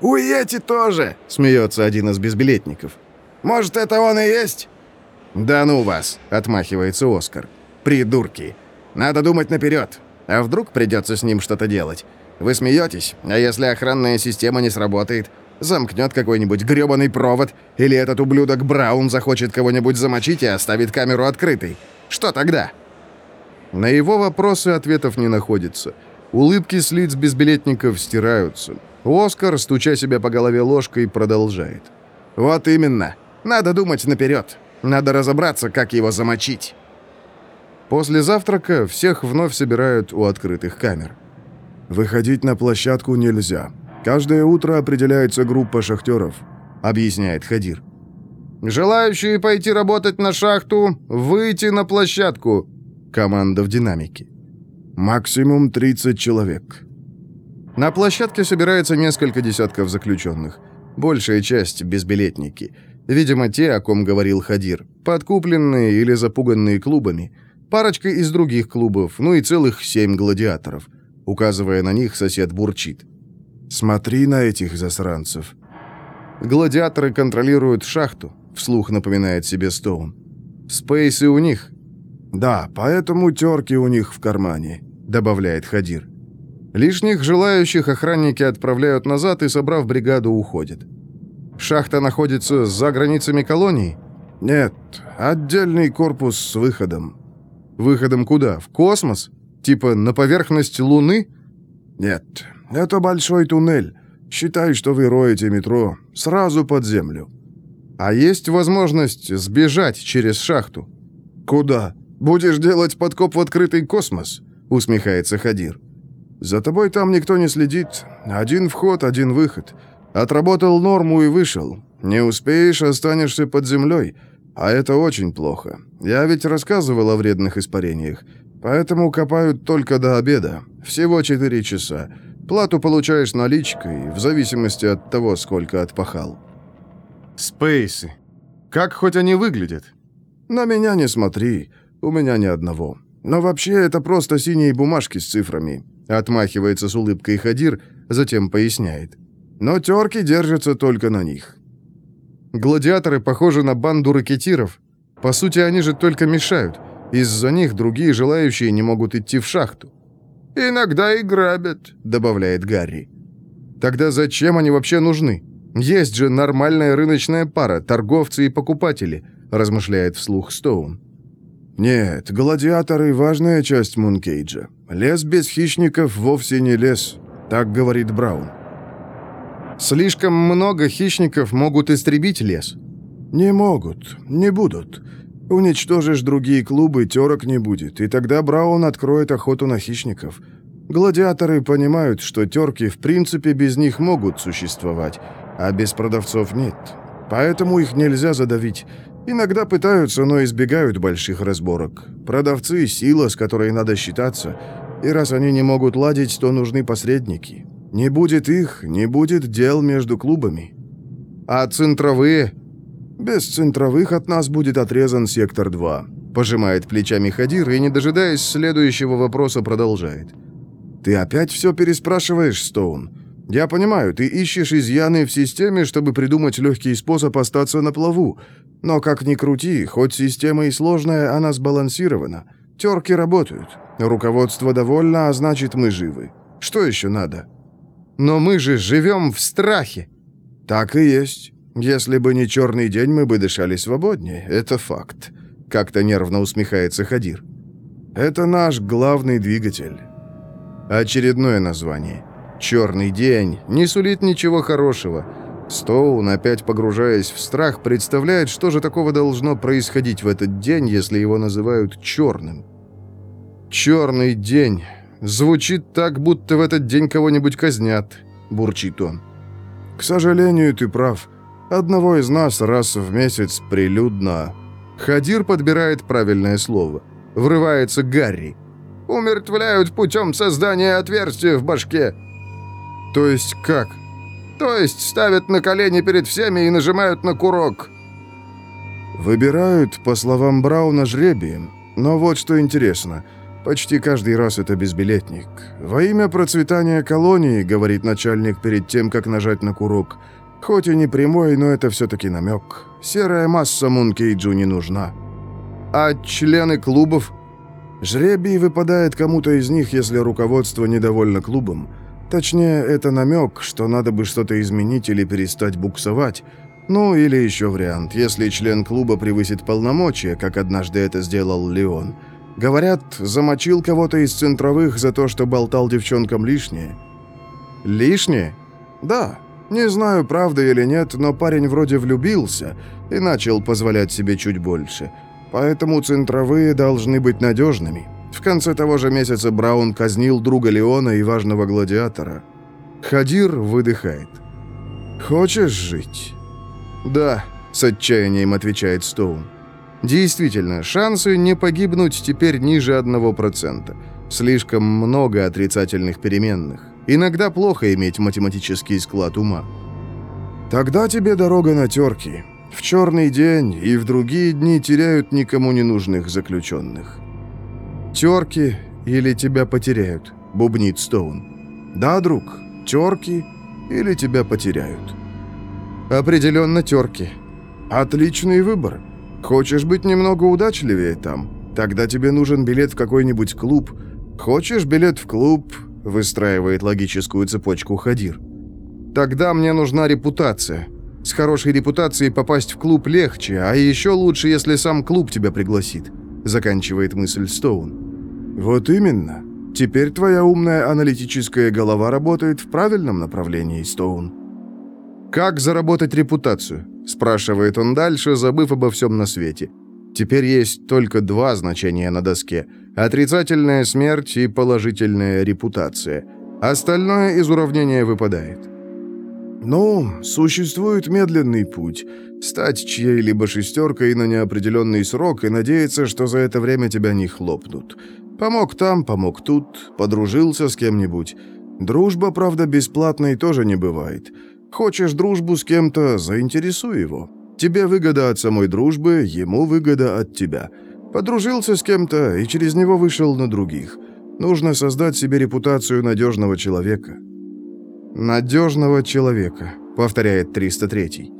«У Йети тоже», — смеется один из безбилетников. «Может, это он и есть?» «Да ну вас», — отмахивается Оскар. «Придурки. Надо думать наперед. А вдруг придется с ним что-то делать? Вы смеетесь, а если охранная система не сработает? Замкнет какой-нибудь грёбаный провод, или этот ублюдок Браун захочет кого-нибудь замочить и оставит камеру открытой. Что тогда?» На его вопросы ответов не находится. Улыбки с лиц безбилетников стираются. Оскар, стуча себя по голове ложкой, продолжает. «Вот именно. Надо думать наперед. Надо разобраться, как его замочить». После завтрака всех вновь собирают у открытых камер. «Выходить на площадку нельзя. Каждое утро определяется группа шахтеров», — объясняет Хадир. «Желающие пойти работать на шахту, выйти на площадку», Команда в динамике. Максимум 30 человек. На площадке собирается несколько десятков заключенных. Большая часть – безбилетники. Видимо, те, о ком говорил Хадир. Подкупленные или запуганные клубами. Парочка из других клубов, ну и целых семь гладиаторов. Указывая на них, сосед бурчит. «Смотри на этих засранцев». Гладиаторы контролируют шахту, вслух напоминает себе Стоун. Спейсы у них, «Да, поэтому терки у них в кармане», — добавляет Хадир. Лишних желающих охранники отправляют назад и, собрав бригаду, уходят. Шахта находится за границами колонии? Нет, отдельный корпус с выходом. Выходом куда? В космос? Типа на поверхность Луны? Нет, это большой туннель. Считай, что вы роете метро сразу под землю. А есть возможность сбежать через шахту? Куда? «Будешь делать подкоп в открытый космос?» — усмехается Хадир. «За тобой там никто не следит. Один вход, один выход. Отработал норму и вышел. Не успеешь, останешься под землей. А это очень плохо. Я ведь рассказывал о вредных испарениях. Поэтому копают только до обеда. Всего четыре часа. Плату получаешь наличкой, в зависимости от того, сколько отпахал». «Спейсы. Как хоть они выглядят?» «На меня не смотри. «У меня ни одного. Но вообще это просто синие бумажки с цифрами», — отмахивается с улыбкой Хадир, затем поясняет. «Но терки держатся только на них». «Гладиаторы похожи на банду ракетиров. По сути, они же только мешают. Из-за них другие желающие не могут идти в шахту». «Иногда и грабят», — добавляет Гарри. «Тогда зачем они вообще нужны? Есть же нормальная рыночная пара, торговцы и покупатели», — размышляет вслух Стоун. «Нет, гладиаторы — важная часть Мункейджа. Лес без хищников вовсе не лес», — так говорит Браун. «Слишком много хищников могут истребить лес». «Не могут, не будут. Уничтожишь другие клубы, терок не будет, и тогда Браун откроет охоту на хищников. Гладиаторы понимают, что терки в принципе без них могут существовать, а без продавцов нет. Поэтому их нельзя задавить. Иногда пытаются, но избегают больших разборок. Продавцы – сила, с которой надо считаться. И раз они не могут ладить, то нужны посредники. Не будет их, не будет дел между клубами. А центровые? Без центровых от нас будет отрезан сектор 2. Пожимает плечами Хадир и, не дожидаясь следующего вопроса, продолжает. Ты опять все переспрашиваешь, Стоун? Я понимаю, ты ищешь изъяны в системе, чтобы придумать легкий способ остаться на плаву. Но как ни крути, хоть система и сложная, она сбалансирована. Терки работают. Руководство довольно, а значит, мы живы. Что еще надо? Но мы же живем в страхе. Так и есть. Если бы не черный день, мы бы дышали свободнее. Это факт. Как-то нервно усмехается Хадир. Это наш главный двигатель. Очередное название. «Черный день» не сулит ничего хорошего. Стоун, опять погружаясь в страх, представляет, что же такого должно происходить в этот день, если его называют «черным». «Черный день» звучит так, будто в этот день кого-нибудь казнят», — бурчит он. «К сожалению, ты прав. Одного из нас раз в месяц прилюдно...» Хадир подбирает правильное слово. Врывается Гарри. «Умертвляют путем создания отверстия в башке». «То есть как?» «То есть ставят на колени перед всеми и нажимают на курок». «Выбирают, по словам Брауна, жребием. Но вот что интересно. Почти каждый раз это безбилетник. Во имя процветания колонии, говорит начальник перед тем, как нажать на курок. Хоть и не прямой, но это все-таки намек. Серая масса Мункейджу не нужна. А члены клубов? Жребий выпадает кому-то из них, если руководство недовольно клубом. Точнее, это намек, что надо бы что-то изменить или перестать буксовать. Ну, или еще вариант, если член клуба превысит полномочия, как однажды это сделал Леон. Говорят, замочил кого-то из центровых за то, что болтал девчонкам лишнее. Лишнее? Да. Не знаю, правда или нет, но парень вроде влюбился и начал позволять себе чуть больше. Поэтому центровые должны быть надежными. В конце того же месяца Браун казнил друга Леона и важного гладиатора. Хадир выдыхает. «Хочешь жить?» «Да», — с отчаянием отвечает Стоун. «Действительно, шансы не погибнуть теперь ниже одного процента. Слишком много отрицательных переменных. Иногда плохо иметь математический склад ума». «Тогда тебе дорога на терки. В черный день и в другие дни теряют никому не нужных заключенных». «Терки или тебя потеряют?» — бубнит Стоун. «Да, друг, терки или тебя потеряют». «Определенно терки». «Отличный выбор. Хочешь быть немного удачливее там? Тогда тебе нужен билет в какой-нибудь клуб. Хочешь билет в клуб?» — выстраивает логическую цепочку Хадир. «Тогда мне нужна репутация. С хорошей репутацией попасть в клуб легче, а еще лучше, если сам клуб тебя пригласит», — заканчивает мысль Стоун. «Вот именно. Теперь твоя умная аналитическая голова работает в правильном направлении, Стоун». «Как заработать репутацию?» – спрашивает он дальше, забыв обо всем на свете. Теперь есть только два значения на доске – отрицательная смерть и положительная репутация. Остальное из уравнения выпадает. «Ну, существует медленный путь. Стать чьей-либо шестеркой на неопределенный срок и надеяться, что за это время тебя не хлопнут. Помог там, помог тут, подружился с кем-нибудь. Дружба, правда, бесплатной тоже не бывает». Хочешь дружбу с кем-то, заинтересуй его. Тебе выгода от самой дружбы, ему выгода от тебя. Подружился с кем-то и через него вышел на других. Нужно создать себе репутацию надежного человека». «Надежного человека», — повторяет 303-й.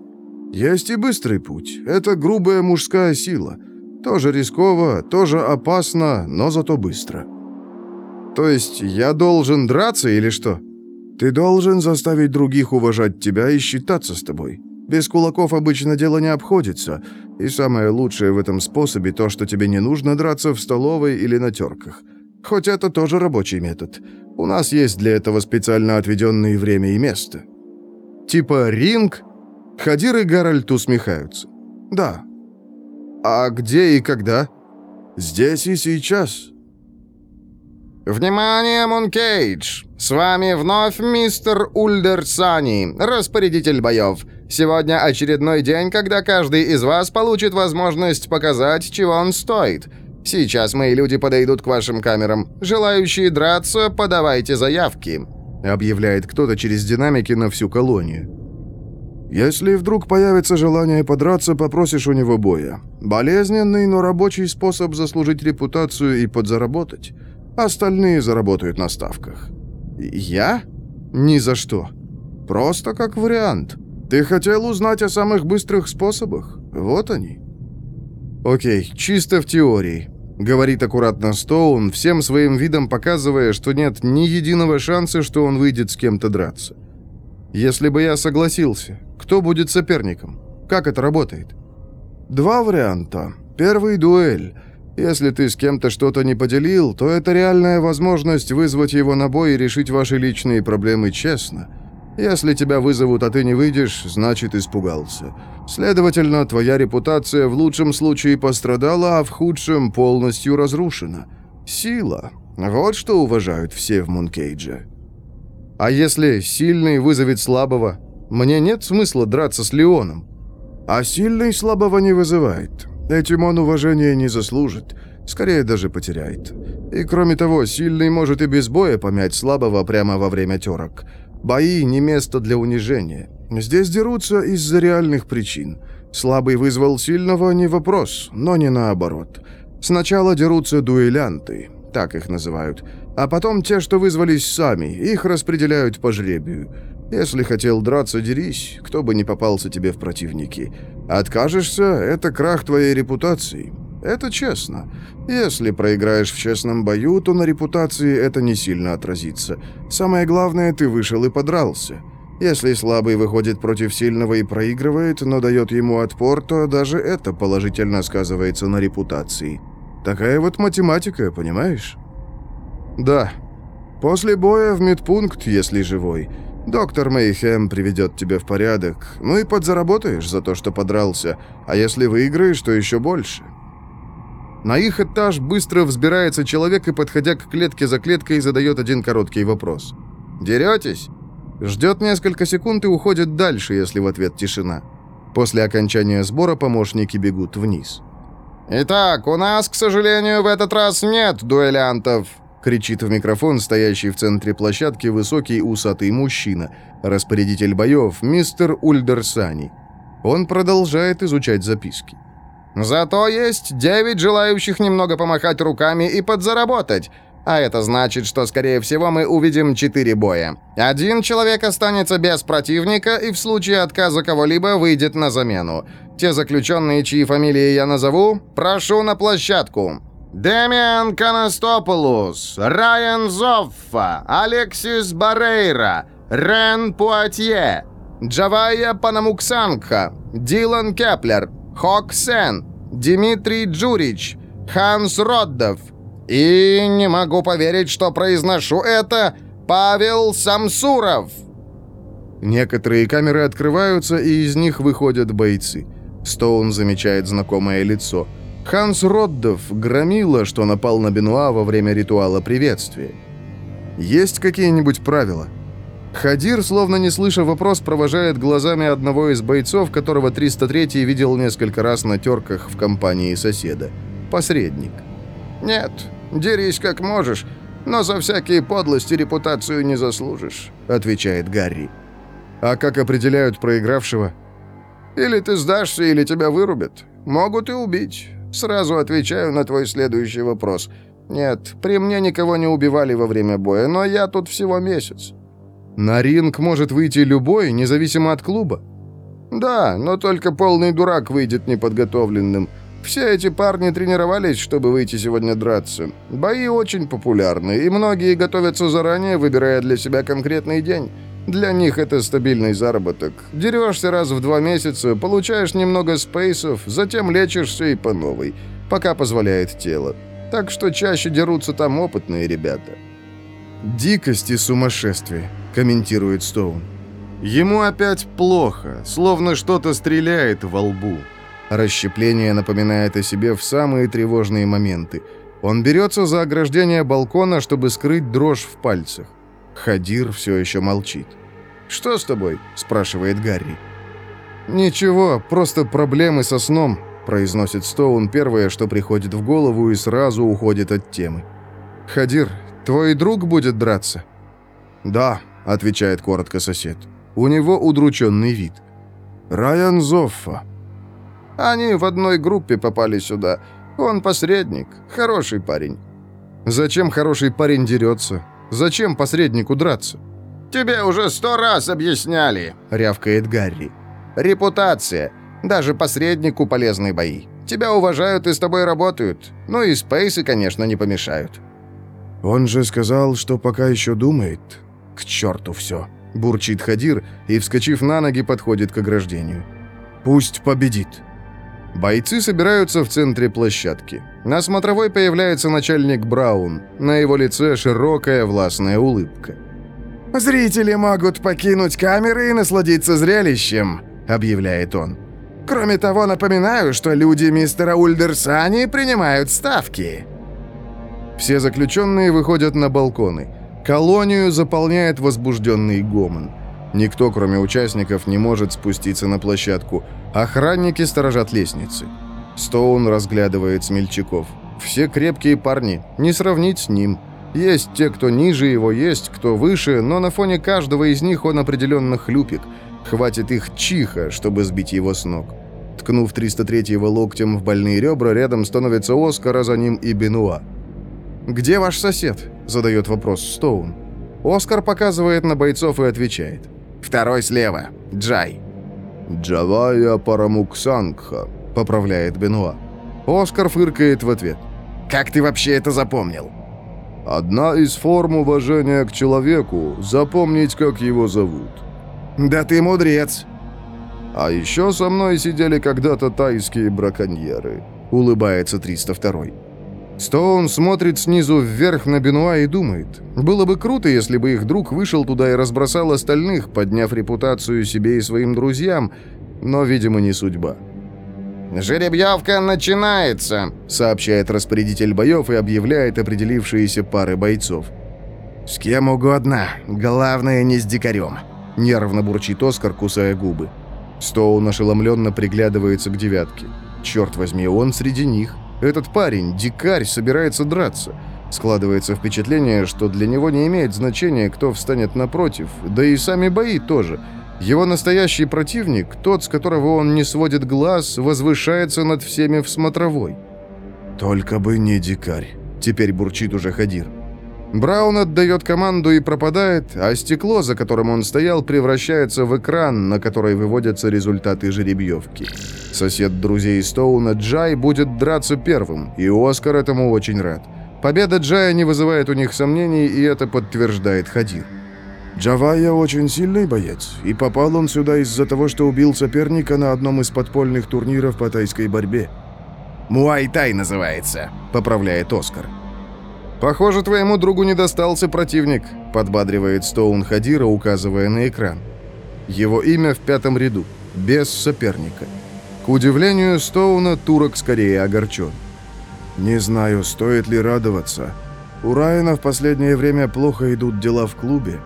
«Есть и быстрый путь. Это грубая мужская сила. Тоже рисково, тоже опасно, но зато быстро». «То есть я должен драться или что?» Ты должен заставить других уважать тебя и считаться с тобой. Без кулаков обычно дело не обходится, и самое лучшее в этом способе то, что тебе не нужно драться в столовой или на терках. Хоть это тоже рабочий метод. У нас есть для этого специально отведенное время и место. Типа ринг? Хадир и Гарольд усмехаются. Да. А где и когда? Здесь и сейчас. «Внимание, Мункейдж! С вами вновь мистер Ульдерсани, распорядитель боев. Сегодня очередной день, когда каждый из вас получит возможность показать, чего он стоит. Сейчас мои люди подойдут к вашим камерам. Желающие драться, подавайте заявки», — объявляет кто-то через динамики на всю колонию. «Если вдруг появится желание подраться, попросишь у него боя. Болезненный, но рабочий способ заслужить репутацию и подзаработать». Остальные заработают на ставках. Я? Ни за что. Просто как вариант. Ты хотел узнать о самых быстрых способах? Вот они. Окей, чисто в теории. говорит аккуратно Стоун, всем своим видом показывая, что нет ни единого шанса, что он выйдет с кем-то драться. Если бы я согласился, кто будет соперником? Как это работает? Два варианта. Первый — дуэль. Если ты с кем-то что-то не поделил, то это реальная возможность вызвать его на бой и решить ваши личные проблемы честно. Если тебя вызовут, а ты не выйдешь, значит испугался. Следовательно, твоя репутация в лучшем случае пострадала, а в худшем полностью разрушена. Сила. Вот что уважают все в Мункейдже. А если сильный вызовет слабого? Мне нет смысла драться с Леоном. А сильный слабого не вызывает. Этим он уважения не заслужит. Скорее даже потеряет. И кроме того, сильный может и без боя помять слабого прямо во время терок. Бои не место для унижения. Здесь дерутся из-за реальных причин. Слабый вызвал сильного не вопрос, но не наоборот. Сначала дерутся дуэлянты, так их называют, а потом те, что вызвались сами, их распределяют по жребию. Если хотел драться, дерись, кто бы не попался тебе в противники. Откажешься — это крах твоей репутации. Это честно. Если проиграешь в честном бою, то на репутации это не сильно отразится. Самое главное, ты вышел и подрался. Если слабый выходит против сильного и проигрывает, но дает ему отпор, то даже это положительно сказывается на репутации. Такая вот математика, понимаешь? Да. После боя в медпункт, если живой. Доктор Мейхем приведет тебя в порядок. Ну и подзаработаешь за то, что подрался. А если выиграешь, то еще больше. На их этаж быстро взбирается человек и, подходя к клетке за клеткой, задает один короткий вопрос. «Деретесь?» Ждет несколько секунд и уходит дальше, если в ответ тишина. После окончания сбора помощники бегут вниз. «Итак, у нас, к сожалению, в этот раз нет дуэлянтов», кричит в микрофон стоящий в центре площадки высокий усатый мужчина, распорядитель боев, мистер Ульдерсани. Он продолжает изучать записки. Зато есть девять желающих немного помахать руками и подзаработать. А это значит, что, скорее всего, мы увидим четыре боя. Один человек останется без противника и в случае отказа кого-либо выйдет на замену. Те заключенные, чьи фамилии я назову, прошу на площадку. Демиан Канастополус, Райан Зоффа, Алексис Барейра, Рен Пуатье, Джавайя Панамуксангха, Дилан Кеплер, Хок Сен, Дмитрий Джурич, Ханс Роддов. И не могу поверить, что произношу это, Павел Самсуров. Некоторые камеры открываются, и из них выходят бойцы. Стоун замечает знакомое лицо. Ханс Роддов громила, что напал на Бенуа во время ритуала приветствия. Есть какие-нибудь правила? Хадир, словно не слыша вопрос, провожает глазами одного из бойцов, которого 303 видел несколько раз на терках в компании соседа. Посредник. «Нет, дерись как можешь, но за всякие подлости репутацию не заслужишь», — отвечает Гарри. «А как определяют проигравшего?» «Или ты сдашься, или тебя вырубят. Могут и убить. Сразу отвечаю на твой следующий вопрос. Нет, при мне никого не убивали во время боя, но я тут всего месяц. На ринг может выйти любой, независимо от клуба. Да, но только полный дурак выйдет неподготовленным. Все эти парни тренировались, чтобы выйти сегодня драться. Бои очень популярны, и многие готовятся заранее, выбирая для себя конкретный день. Для них это стабильный заработок. Дерешься раз в два месяца, получаешь немного спейсов, затем лечишься и по новой, пока позволяет тело. Так что чаще дерутся там опытные ребята. Дикость и сумасшествие комментирует Стоун. Ему опять плохо, словно что-то стреляет во лбу. Расщепление напоминает о себе в самые тревожные моменты. Он берется за ограждение балкона, чтобы скрыть дрожь в пальцах. Хадир все еще молчит. «Что с тобой?» – спрашивает Гарри. «Ничего, просто проблемы со сном», – произносит Стоун первое, что приходит в голову и сразу уходит от темы. «Хадир, твой друг будет драться?» «Да», — отвечает коротко сосед. У него удрученный вид. «Райан Зоффа». «Они в одной группе попали сюда. Он посредник. Хороший парень». «Зачем хороший парень дерется? Зачем посреднику драться?» «Тебе уже сто раз объясняли», — рявкает Гарри. «Репутация. Даже посреднику полезны бои. Тебя уважают и с тобой работают. Ну и спейсы, конечно, не помешают». «Он же сказал, что пока еще думает. К черту все!» – бурчит Хадир и, вскочив на ноги, подходит к ограждению. «Пусть победит!» Бойцы собираются в центре площадки. На смотровой появляется начальник Браун. На его лице широкая властная улыбка. «Зрители могут покинуть камеры и насладиться зрелищем», — объявляет он. «Кроме того, напоминаю, что люди мистера Ульдерсани принимают ставки». Все заключенные выходят на балконы. Колонию заполняет возбужденный гомон. Никто, кроме участников, не может спуститься на площадку. Охранники сторожат лестницы. Стоун разглядывает смельчаков. Все крепкие парни, не сравнить с ним. Есть те, кто ниже его, есть кто выше, но на фоне каждого из них он определенно хлюпик. Хватит их чиха, чтобы сбить его с ног. Ткнув 303-го локтем в больные ребра, рядом становится Оскар, а за ним и Бенуа. «Где ваш сосед?» – задает вопрос Стоун. Оскар показывает на бойцов и отвечает. «Второй слева. Джай». «Джавая Парамуксангха», — поправляет Бенуа. Оскар фыркает в ответ. «Как ты вообще это запомнил?» «Одна из форм уважения к человеку — запомнить, как его зовут». «Да ты мудрец!» «А еще со мной сидели когда-то тайские браконьеры», — улыбается 302-й. Стоун смотрит снизу вверх на Бенуа и думает, было бы круто, если бы их друг вышел туда и разбросал остальных, подняв репутацию себе и своим друзьям, но, видимо, не судьба. «Жеребьевка начинается», — сообщает распорядитель боев и объявляет определившиеся пары бойцов. «С кем угодно, главное не с дикарем», — нервно бурчит Оскар, кусая губы. Стоун ошеломленно приглядывается к девятке. Черт возьми, он среди них. Этот парень, дикарь, собирается драться. Складывается впечатление, что для него не имеет значения, кто встанет напротив, да и сами бои тоже — его настоящий противник, тот, с которого он не сводит глаз, возвышается над всеми в смотровой. «Только бы не дикарь», — теперь бурчит уже Хадир. Браун отдает команду и пропадает, а стекло, за которым он стоял, превращается в экран, на который выводятся результаты жеребьевки. Сосед друзей Стоуна Джай будет драться первым, и Оскар этому очень рад. Победа Джая не вызывает у них сомнений, и это подтверждает Хадир. Джавайя очень сильный боец, и попал он сюда из-за того, что убил соперника на одном из подпольных турниров по тайской борьбе. «Муай-тай называется», — поправляет Оскар. «Похоже, твоему другу не достался противник», — подбадривает Стоун Хадира, указывая на экран. Его имя в пятом ряду, без соперника. К удивлению Стоуна, турок скорее огорчен. «Не знаю, стоит ли радоваться. У Райана в последнее время плохо идут дела в клубе,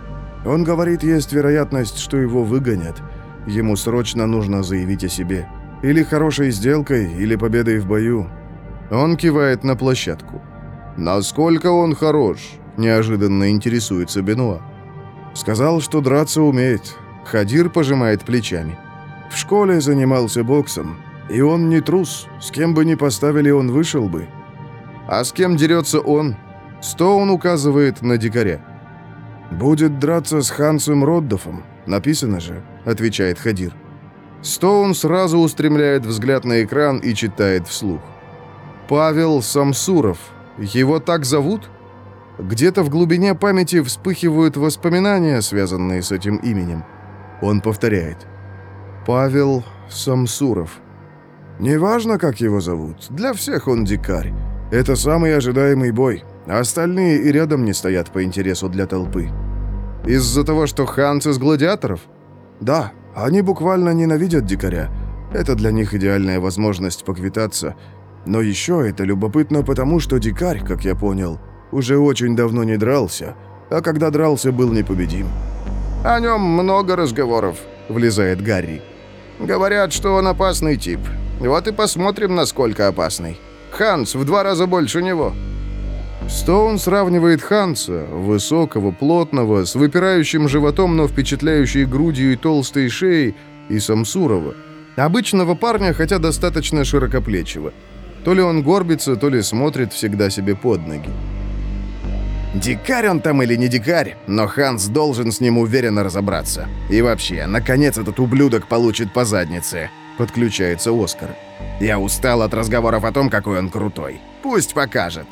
он говорит, есть вероятность, что его выгонят. Ему срочно нужно заявить о себе. Или хорошей сделкой, или победой в бою. Он кивает на площадку. «Насколько он хорош?» – неожиданно интересуется Бенуа. Сказал, что драться умеет. Хадир пожимает плечами. В школе занимался боксом. И он не трус. С кем бы ни поставили, он вышел бы. А с кем дерется он? Стоун указывает на дикаря. «Будет драться с Хансом Роддофом, написано же», — отвечает Хадир. Стоун сразу устремляет взгляд на экран и читает вслух. «Павел Самсуров. Его так зовут?» Где-то в глубине памяти вспыхивают воспоминания, связанные с этим именем. Он повторяет. «Павел Самсуров». «Неважно, как его зовут. Для всех он дикарь. Это самый ожидаемый бой остальные и рядом не стоят по интересу для толпы. Из-за того, что Ханс из гладиаторов? Да, они буквально ненавидят дикаря. Это для них идеальная возможность поквитаться. Но еще это любопытно потому, что дикарь, как я понял, уже очень давно не дрался, а когда дрался, был непобедим. «О нем много разговоров», — влезает Гарри. «Говорят, что он опасный тип. Вот и посмотрим, насколько опасный. Ханс в два раза больше него». Стоун сравнивает Ханса, высокого, плотного, с выпирающим животом, но впечатляющей грудью и толстой шеей, и Самсурова. Обычного парня, хотя достаточно широкоплечего. То ли он горбится, то ли смотрит всегда себе под ноги. Дикарь он там или не дикарь, но Ханс должен с ним уверенно разобраться. И вообще, наконец этот ублюдок получит по заднице. — подключается Оскар. «Я устал от разговоров о том, какой он крутой. Пусть покажет».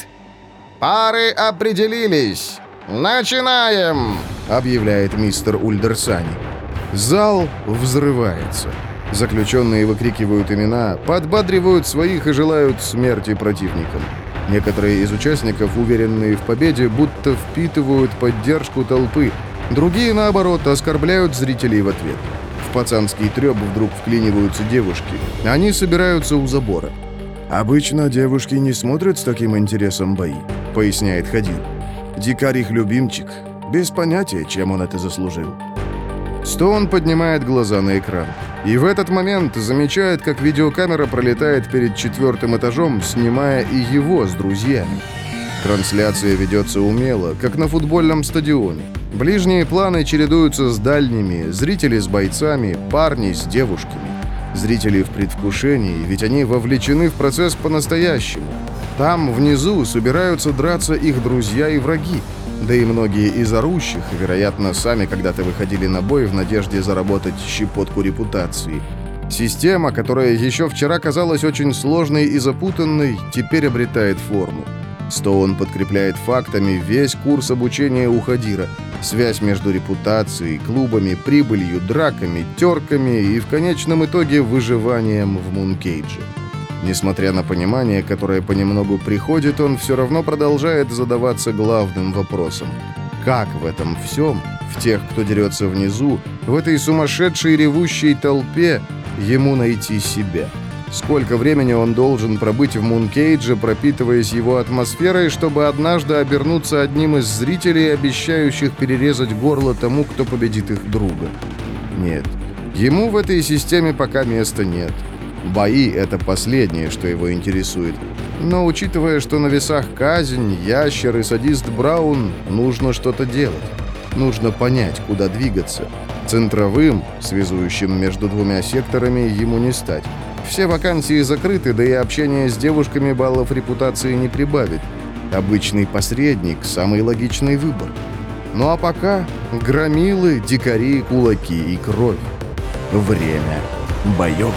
«Пары определились! Начинаем!» — объявляет мистер Ульдерсани. Зал взрывается. Заключенные выкрикивают имена, подбадривают своих и желают смерти противникам. Некоторые из участников, уверенные в победе, будто впитывают поддержку толпы, другие, наоборот, оскорбляют зрителей в ответ. В пацанский трёп вдруг вклиниваются девушки. Они собираются у забора. «Обычно девушки не смотрят с таким интересом бои», — поясняет Хадир. «Дикарь их любимчик. Без понятия, чем он это заслужил». Стоун поднимает глаза на экран. И в этот момент замечает, как видеокамера пролетает перед четвертым этажом, снимая и его с друзьями. Трансляция ведется умело, как на футбольном стадионе. Ближние планы чередуются с дальними, зрители с бойцами, парни с девушками. Зрители в предвкушении, ведь они вовлечены в процесс по-настоящему. Там, внизу, собираются драться их друзья и враги. Да и многие из орущих, вероятно, сами когда-то выходили на бой в надежде заработать щепотку репутации. Система, которая еще вчера казалась очень сложной и запутанной, теперь обретает форму. Стоун подкрепляет фактами весь курс обучения у Хадира. Связь между репутацией, клубами, прибылью, драками, терками и в конечном итоге выживанием в Мункейдже. Несмотря на понимание, которое понемногу приходит, он все равно продолжает задаваться главным вопросом. Как в этом всем, в тех, кто дерется внизу, в этой сумасшедшей ревущей толпе, ему найти себя? Сколько времени он должен пробыть в Мункейдже, пропитываясь его атмосферой, чтобы однажды обернуться одним из зрителей, обещающих перерезать горло тому, кто победит их друга? Нет, ему в этой системе пока места нет. Бои — это последнее, что его интересует. Но учитывая, что на весах казнь, ящер и садист Браун, нужно что-то делать. Нужно понять, куда двигаться. Центровым, связующим между двумя секторами, ему не стать. Все вакансии закрыты, да и общение с девушками баллов репутации не прибавит. Обычный посредник – самый логичный выбор. Ну а пока громилы, дикари, кулаки и кровь. Время боев.